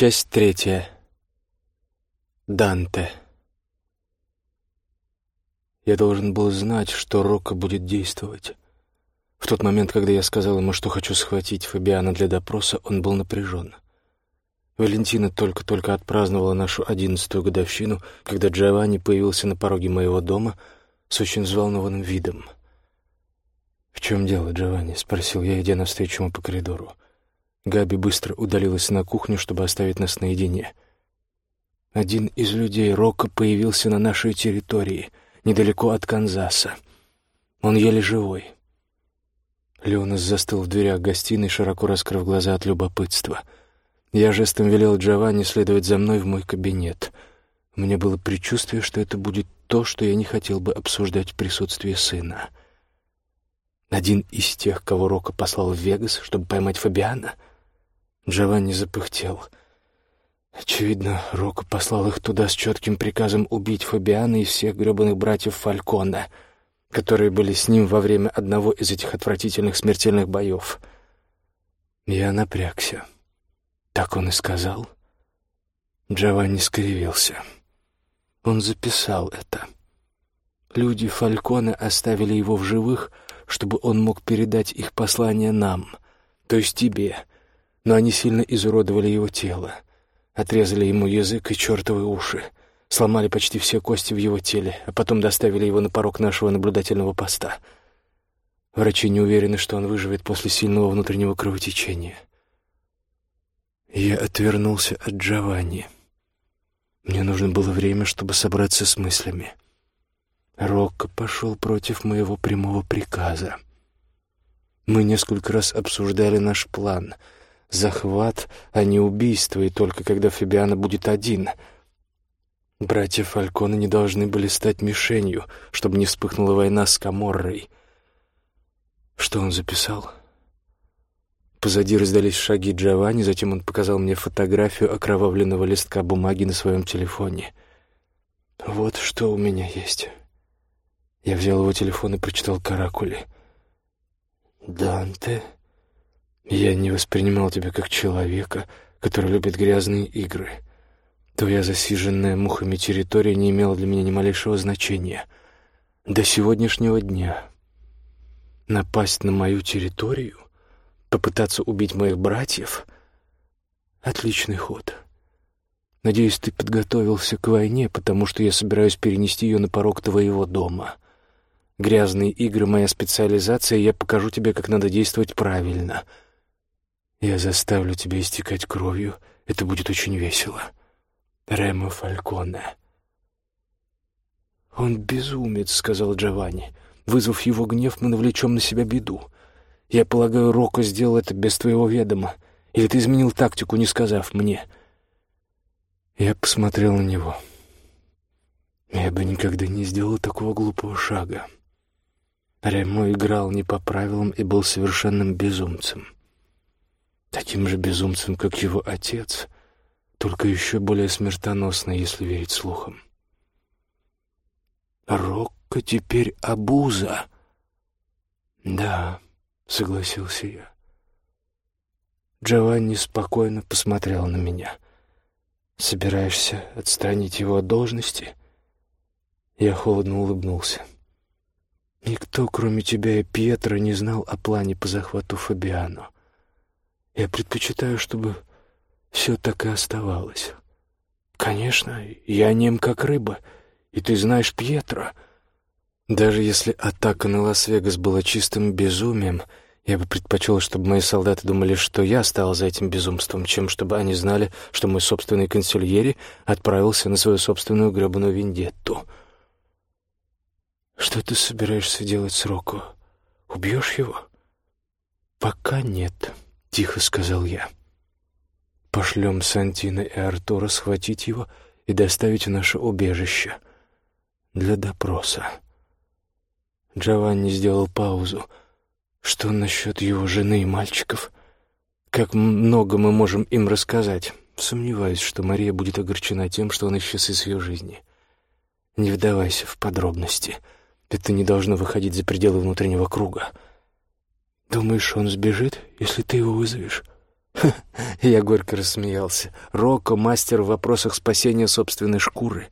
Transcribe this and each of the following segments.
Часть третья. Данте. Я должен был знать, что Рокко будет действовать. В тот момент, когда я сказал ему, что хочу схватить Фабиана для допроса, он был напряжен. Валентина только-только отпраздновала нашу одиннадцатую годовщину, когда Джованни появился на пороге моего дома с очень взволнованным видом. «В чем дело, Джованни?» — спросил я, идя навстречу ему по коридору. Габи быстро удалилась на кухню, чтобы оставить нас наедине. Один из людей Рока появился на нашей территории, недалеко от Канзаса. Он еле живой. Леонас застыл в дверях гостиной, широко раскрыв глаза от любопытства. Я жестом велел Джованни следовать за мной в мой кабинет. У меня было предчувствие, что это будет то, что я не хотел бы обсуждать в присутствии сына. Один из тех, кого Рока послал в Вегас, чтобы поймать Фабиана — Джованни запыхтел. Очевидно, Рока послал их туда с четким приказом убить Фабиана и всех гребаных братьев Фалькона, которые были с ним во время одного из этих отвратительных смертельных боев. Я напрягся. Так он и сказал. Джованни скривился. Он записал это. Люди Фалькона оставили его в живых, чтобы он мог передать их послание нам, то есть тебе — но они сильно изуродовали его тело. Отрезали ему язык и чертовы уши, сломали почти все кости в его теле, а потом доставили его на порог нашего наблюдательного поста. Врачи не уверены, что он выживет после сильного внутреннего кровотечения. Я отвернулся от Джованни. Мне нужно было время, чтобы собраться с мыслями. Рокко пошел против моего прямого приказа. Мы несколько раз обсуждали наш план — захват, а не убийство, и только когда Фабиана будет один. Братья Фальконы не должны были стать мишенью, чтобы не вспыхнула война с Каморрой. Что он записал? Позади раздались шаги Джованни, затем он показал мне фотографию окровавленного листка бумаги на своем телефоне. «Вот что у меня есть». Я взял его телефон и прочитал каракули. «Данте...» Я не воспринимал тебя как человека, который любит грязные игры. Твоя засиженная мухами территория не имела для меня ни малейшего значения. До сегодняшнего дня. Напасть на мою территорию? Попытаться убить моих братьев? Отличный ход. Надеюсь, ты подготовился к войне, потому что я собираюсь перенести ее на порог твоего дома. Грязные игры — моя специализация, и я покажу тебе, как надо действовать правильно — я заставлю тебя истекать кровью. Это будет очень весело. Ремо Фальконе. «Он безумец», — сказал Джованни. «Вызвав его гнев, мы навлечем на себя беду. Я полагаю, Роко сделал это без твоего ведома. Или ты изменил тактику, не сказав мне?» Я посмотрел на него. Я бы никогда не сделал такого глупого шага. Ремо играл не по правилам и был совершенным безумцем таким же безумцем, как его отец, только еще более смертоносный, если верить слухам. «Рокко теперь обуза!» «Да», — согласился я. Джованни спокойно посмотрел на меня. «Собираешься отстранить его от должности?» Я холодно улыбнулся. «Никто, кроме тебя и Пьетро, не знал о плане по захвату Фабиано. Я предпочитаю, чтобы все так и оставалось. Конечно, я нем как рыба, и ты знаешь Пьетро. Даже если атака на Лас-Вегас была чистым безумием, я бы предпочел, чтобы мои солдаты думали, что я стал за этим безумством, чем чтобы они знали, что мой собственный консильери отправился на свою собственную гребаную вендетту. Что ты собираешься делать с Рокко? Убьешь его? Пока нет. — тихо сказал я. «Пошлем Сантина и Артура схватить его и доставить в наше убежище для допроса». Джованни сделал паузу. «Что насчет его жены и мальчиков? Как много мы можем им рассказать?» Сомневаюсь, что Мария будет огорчена тем, что он исчез из ее жизни. Не вдавайся в подробности. Это не должно выходить за пределы внутреннего круга. Думаешь, он сбежит, если ты его вызовешь? Я горько рассмеялся. Рокко — мастер в вопросах спасения собственной шкуры.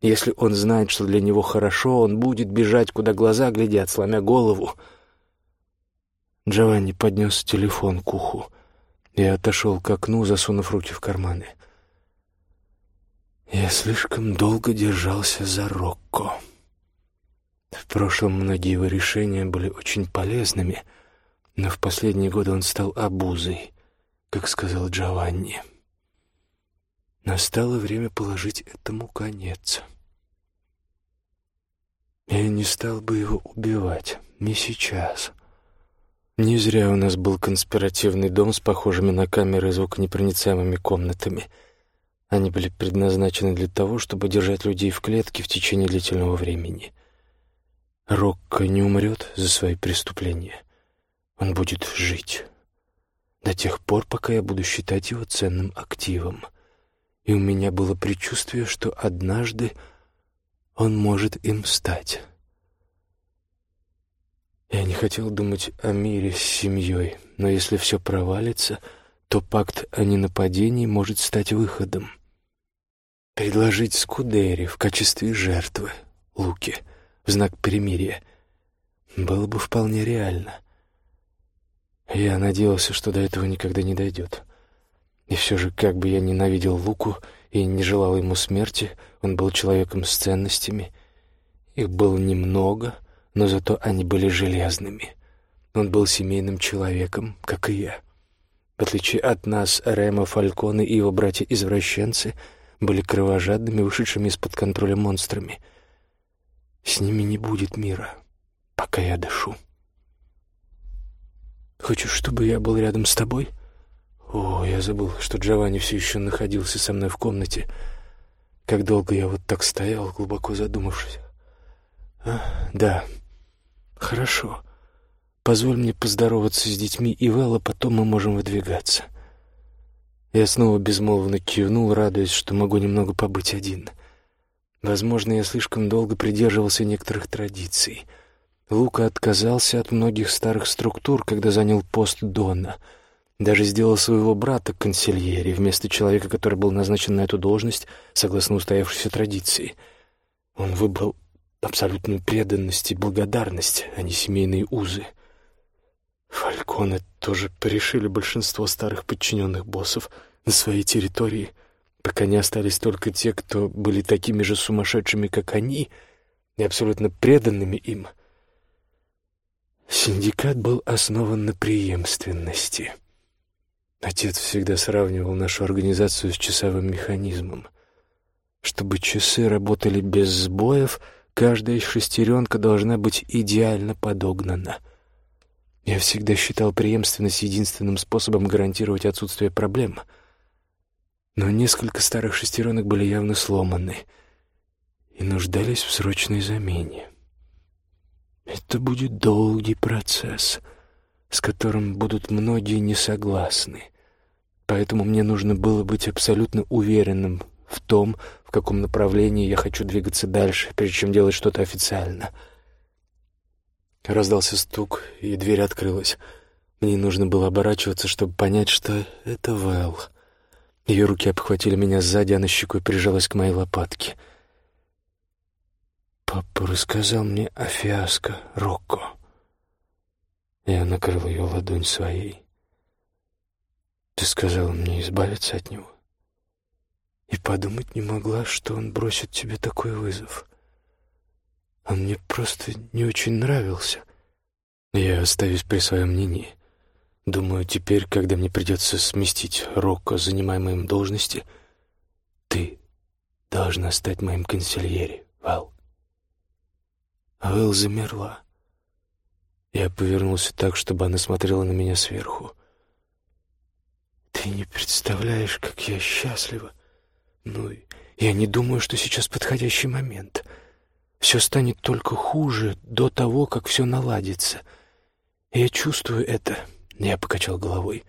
Если он знает, что для него хорошо, он будет бежать, куда глаза глядят, сломя голову. Джованни поднес телефон к уху. Я отошел к окну, засунув руки в карманы. Я слишком долго держался за Рокко. В прошлом многие его решения были очень полезными, но в последние годы он стал обузой, как сказал Джованни. Настало время положить этому конец. Я не стал бы его убивать, не сейчас. Не зря у нас был конспиративный дом с похожими на камеры звуконепроницаемыми комнатами — они были предназначены для того, чтобы держать людей в клетке в течение длительного времени. Рокко не умрет за свои преступления. Он будет жить до тех пор, пока я буду считать его ценным активом. И у меня было предчувствие, что однажды он может им стать. Я не хотел думать о мире с семьей, но если все провалится — то пакт о ненападении может стать выходом. Предложить Скудери в качестве жертвы Луки в знак перемирия было бы вполне реально. Я надеялся, что до этого никогда не дойдет. И все же, как бы я ненавидел Луку и не желал ему смерти, он был человеком с ценностями. Их было немного, но зато они были железными. Он был семейным человеком, как и я. В отличие от нас, Рема Фальконы и его братья-извращенцы были кровожадными, вышедшими из-под контроля монстрами. С ними не будет мира, пока я дышу. Хочешь, чтобы я был рядом с тобой? О, я забыл, что Джованни все еще находился со мной в комнате. Как долго я вот так стоял, глубоко задумавшись. А, да, хорошо. Позволь мне поздороваться с детьми и Вэлла, потом мы можем выдвигаться». Я снова безмолвно кивнул, радуясь, что могу немного побыть один. Возможно, я слишком долго придерживался некоторых традиций. Лука отказался от многих старых структур, когда занял пост Дона. Даже сделал своего брата консильери вместо человека, который был назначен на эту должность согласно устоявшейся традиции. Он выбрал абсолютную преданность и благодарность, а не семейные узы. Фальконы тоже порешили большинство старых подчиненных боссов на своей территории, пока не остались только те, кто были такими же сумасшедшими, как они, и абсолютно преданными им. Синдикат был основан на преемственности. Отец всегда сравнивал нашу организацию с часовым механизмом. Чтобы часы работали без сбоев, каждая шестеренка должна быть идеально подогнана — я всегда считал преемственность единственным способом гарантировать отсутствие проблем. Но несколько старых шестеренок были явно сломаны и нуждались в срочной замене. Это будет долгий процесс, с которым будут многие не согласны. Поэтому мне нужно было быть абсолютно уверенным в том, в каком направлении я хочу двигаться дальше, прежде чем делать что-то официально — Раздался стук, и дверь открылась. Мне нужно было оборачиваться, чтобы понять, что это Вэл. Ее руки обхватили меня сзади, а на щекой прижалась к моей лопатке. «Папа рассказал мне о фиаско Рокко». Я накрыл ее ладонь своей. «Ты сказала мне избавиться от него?» И подумать не могла, что он бросит тебе такой вызов. Он мне просто не очень нравился. Я оставюсь при своем мнении. Думаю, теперь, когда мне придется сместить Рокко, занимаемой им должности, ты должна стать моим консильери, Val. Вэл замерла. Я повернулся так, чтобы она смотрела на меня сверху. «Ты не представляешь, как я счастлива. Ну, я не думаю, что сейчас подходящий момент». Все станет только хуже до того, как все наладится. Я чувствую это. Я покачал головой.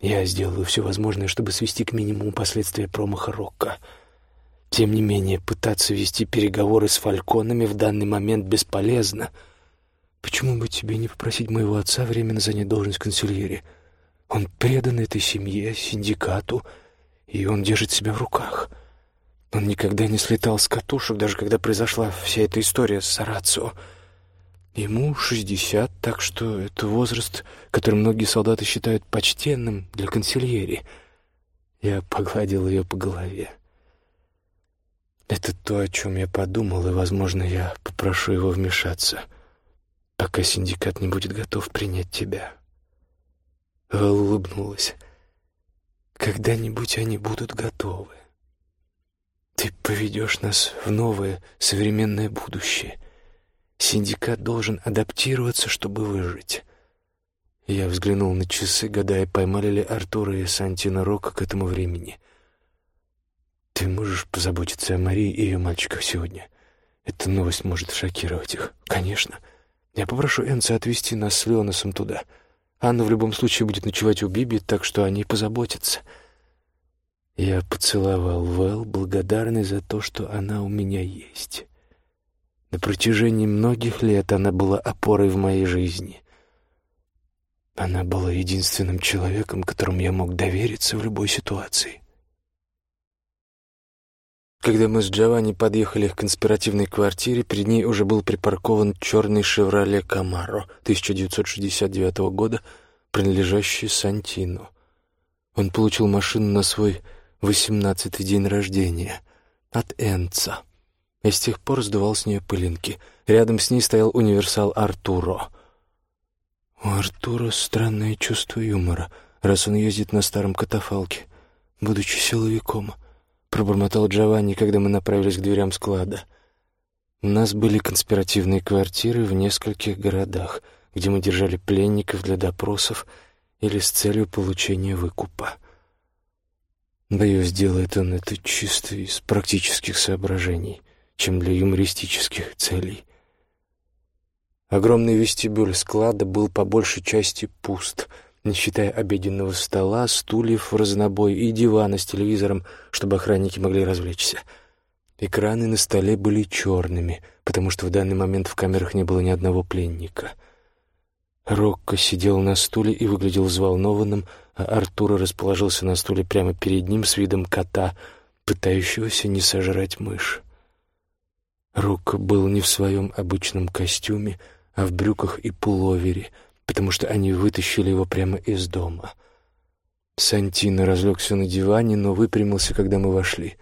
Я сделаю все возможное, чтобы свести к минимуму последствия промаха Рокко. Тем не менее, пытаться вести переговоры с фальконами в данный момент бесполезно. Почему бы тебе не попросить моего отца временно занять должность консильери? Он предан этой семье, синдикату, и он держит себя в руках. Он никогда не слетал с катушек, даже когда произошла вся эта история с Сарацио. Ему шестьдесят, так что это возраст, который многие солдаты считают почтенным для консильери. Я погладил ее по голове. Это то, о чем я подумал, и, возможно, я попрошу его вмешаться, пока синдикат не будет готов принять тебя. Вэл улыбнулась. Когда-нибудь они будут готовы. Ты поведешь нас в новое современное будущее. Синдикат должен адаптироваться, чтобы выжить. Я взглянул на часы, гадая, поймали ли Артура и Сантина Рока к этому времени. Ты можешь позаботиться о Марии и ее мальчиках сегодня? Эта новость может шокировать их. Конечно. Я попрошу Энца отвезти нас с Леоносом туда. Анна в любом случае будет ночевать у Биби, так что они позаботятся. Я поцеловал Вэл, благодарный за то, что она у меня есть. На протяжении многих лет она была опорой в моей жизни. Она была единственным человеком, которому я мог довериться в любой ситуации. Когда мы с Джованни подъехали к конспиративной квартире, перед ней уже был припаркован черный «Шевроле Камаро» 1969 года, принадлежащий Сантину. Он получил машину на свой восемнадцатый день рождения от Энца и с тех пор сдувал с нее пылинки. Рядом с ней стоял универсал Артуро. У Артура странное чувство юмора, раз он ездит на старом катафалке, будучи силовиком — пробормотал Джованни, когда мы направились к дверям склада. У нас были конспиративные квартиры в нескольких городах, где мы держали пленников для допросов или с целью получения выкупа. Боюсь, делает он это чисто из практических соображений, чем для юмористических целей. Огромный вестибюль склада был по большей части пуст — не считая обеденного стола, стульев в разнобой и дивана с телевизором, чтобы охранники могли развлечься. Экраны на столе были черными, потому что в данный момент в камерах не было ни одного пленника. Рокко сидел на стуле и выглядел взволнованным, а Артур расположился на стуле прямо перед ним с видом кота, пытающегося не сожрать мышь. Рокко был не в своем обычном костюме, а в брюках и пуловере — потому что они вытащили его прямо из дома. Сантино разлегся на диване, но выпрямился, когда мы вошли.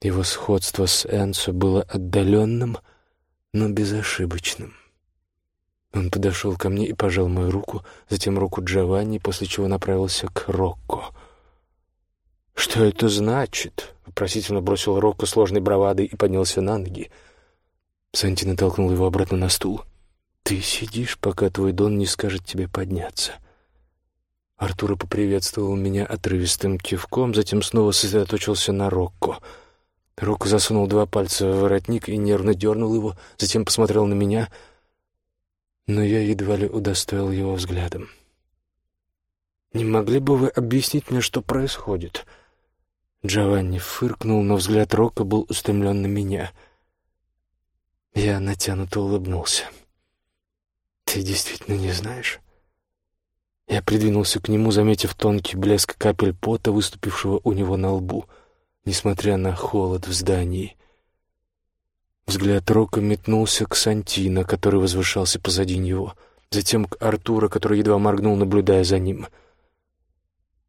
Его сходство с Энсо было отдаленным, но безошибочным. Он подошел ко мне и пожал мою руку, затем руку Джованни, после чего направился к Рокко. «Что это значит?» — вопросительно бросил Рокко сложной бравадой и поднялся на ноги. Сантино толкнул его обратно на стул. Ты сидишь, пока твой Дон не скажет тебе подняться. Артура поприветствовал меня отрывистым кивком, затем снова сосредоточился на Рокко. Рокко засунул два пальца в воротник и нервно дернул его, затем посмотрел на меня, но я едва ли удостоил его взглядом. «Не могли бы вы объяснить мне, что происходит?» Джованни фыркнул, но взгляд Рокко был устремлен на меня. Я натянуто улыбнулся. «Ты действительно не знаешь?» Я придвинулся к нему, заметив тонкий блеск капель пота, выступившего у него на лбу, несмотря на холод в здании. Взгляд Рока метнулся к Сантино, который возвышался позади него, затем к Артура, который едва моргнул, наблюдая за ним.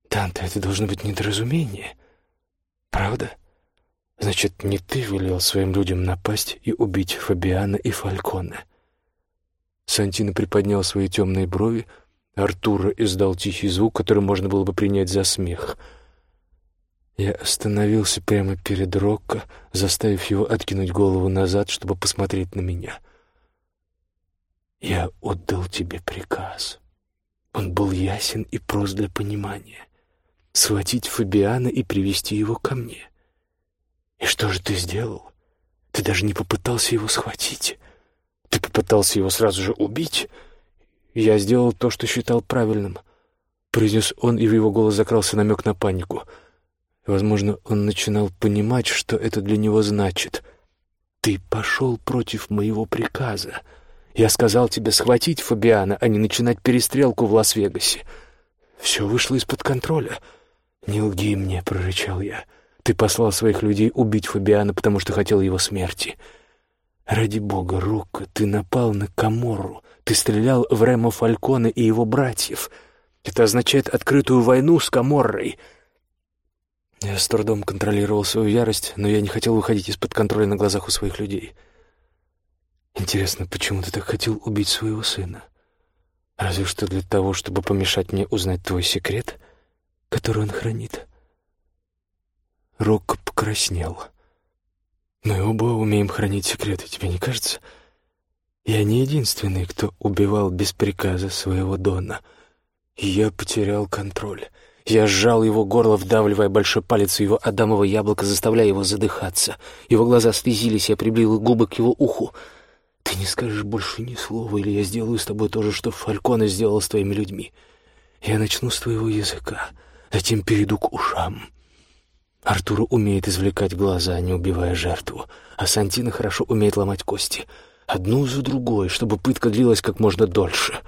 «Данте, это должно быть недоразумение, правда? Значит, не ты велел своим людям напасть и убить Фабиана и Фальконе?» Сантино приподнял свои темные брови. Артур издал тихий звук, который можно было бы принять за смех. Я остановился прямо перед Рокко, заставив его откинуть голову назад, чтобы посмотреть на меня. «Я отдал тебе приказ. Он был ясен и прост для понимания. Схватить Фабиана и привести его ко мне. И что же ты сделал? Ты даже не попытался его схватить». Ты попытался его сразу же убить? Я сделал то, что считал правильным. Произнес он, и в его голос закрался намек на панику. Возможно, он начинал понимать, что это для него значит. «Ты пошел против моего приказа. Я сказал тебе схватить Фабиана, а не начинать перестрелку в Лас-Вегасе. Все вышло из-под контроля. «Не лги мне», — прорычал я. «Ты послал своих людей убить Фабиана, потому что хотел его смерти. Ради бога, Рокко, ты напал на Каморру. Ты стрелял в Ремо Фальконе и его братьев. Это означает открытую войну с Каморрой». Я с трудом контролировал свою ярость, но я не хотел выходить из-под контроля на глазах у своих людей. «Интересно, почему ты так хотел убить своего сына? Разве что для того, чтобы помешать мне узнать твой секрет, который он хранит?» Рокко покраснел. «Мы оба умеем хранить секреты, тебе не кажется? Я не единственный, кто убивал без приказа своего Дона. Я потерял контроль». Я сжал его горло, вдавливая большой палец в его адамово яблоко, заставляя его задыхаться. Его глаза слезились, я приблил губы к его уху. «Ты не скажешь больше ни слова, или я сделаю с тобой то же, что Фальконе сделал с твоими людьми. Я начну с твоего языка, затем перейду к ушам». Артур умеет извлекать глаза, не убивая жертву, а Сантина хорошо умеет ломать кости. Одну за другой, чтобы пытка длилась как можно дольше.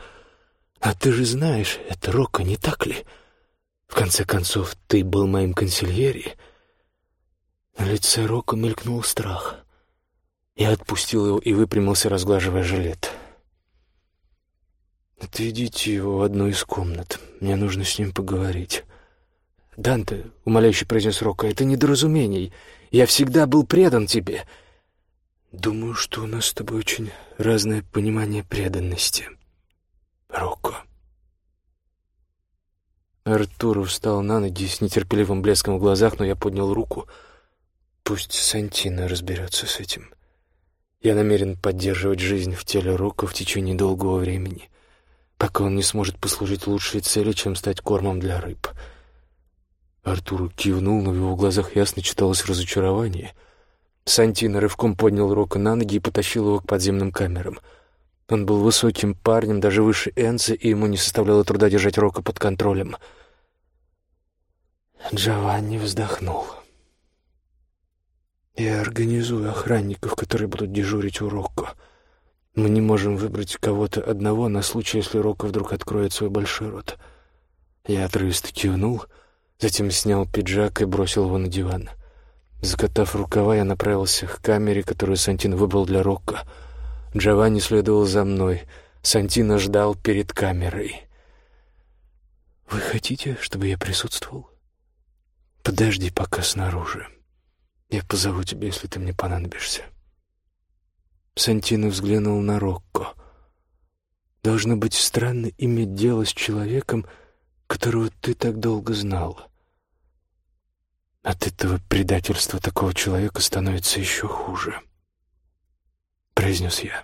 А ты же знаешь, это Рокко, не так ли?» В конце концов, ты был моим консильери. На лице Рока мелькнул страх. Я отпустил его и выпрямился, разглаживая жилет. «Отведите его в одну из комнат. Мне нужно с ним поговорить». «Данте», — умоляюще произнес Рока, — «это недоразумение. Я всегда был предан тебе». «Думаю, что у нас с тобой очень разное понимание преданности, Рокко». Артур встал на ноги с нетерпеливым блеском в глазах, но я поднял руку. Пусть Сантина разберется с этим. Я намерен поддерживать жизнь в теле Рока в течение долгого времени, пока он не сможет послужить лучшей цели, чем стать кормом для рыб. Артур кивнул, но в его глазах ясно читалось разочарование. Сантина рывком поднял Рока на ноги и потащил его к подземным камерам — он был высоким парнем, даже выше Энца, и ему не составляло труда держать Рока под контролем. Джованни вздохнул. «Я организую охранников, которые будут дежурить у Рокко. Мы не можем выбрать кого-то одного на случай, если Рокко вдруг откроет свой большой рот». Я отрывисто кивнул, затем снял пиджак и бросил его на диван. Закатав рукава, я направился к камере, которую Сантин выбрал для Рокко — Джованни следовал за мной. Сантино ждал перед камерой. «Вы хотите, чтобы я присутствовал?» «Подожди пока снаружи. Я позову тебя, если ты мне понадобишься». Сантино взглянул на Рокко. «Должно быть странно иметь дело с человеком, которого ты так долго знал. От этого предательства такого человека становится еще хуже» произнес я.